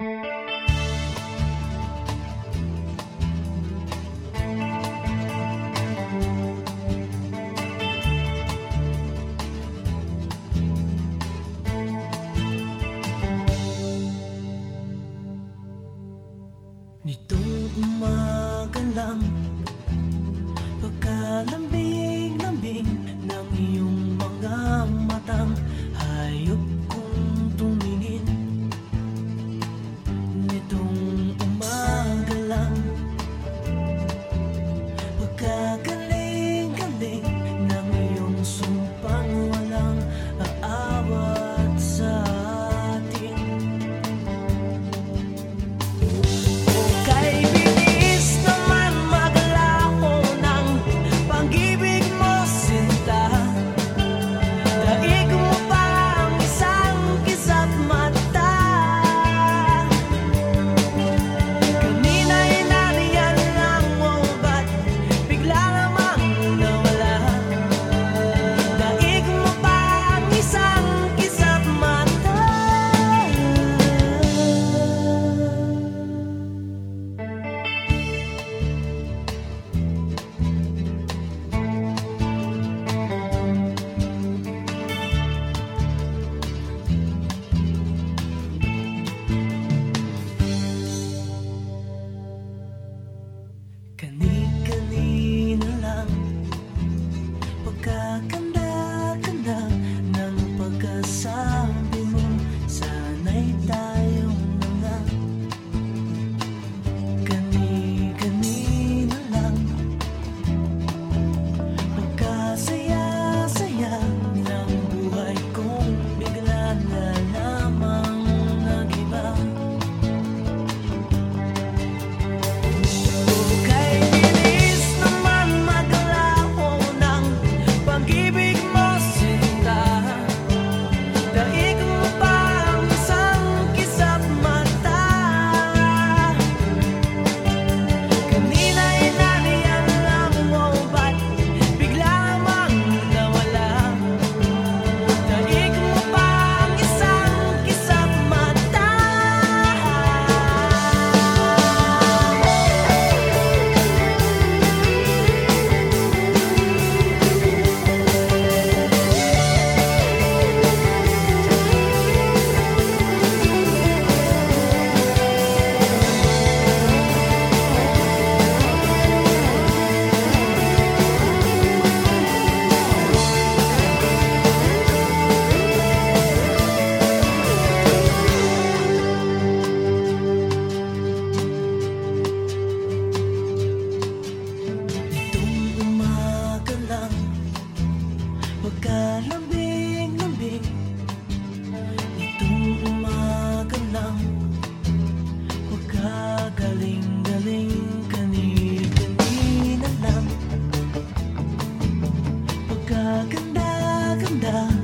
Nito't magalang Pagkalambing-lambing ng iyong mga ka ganda ganda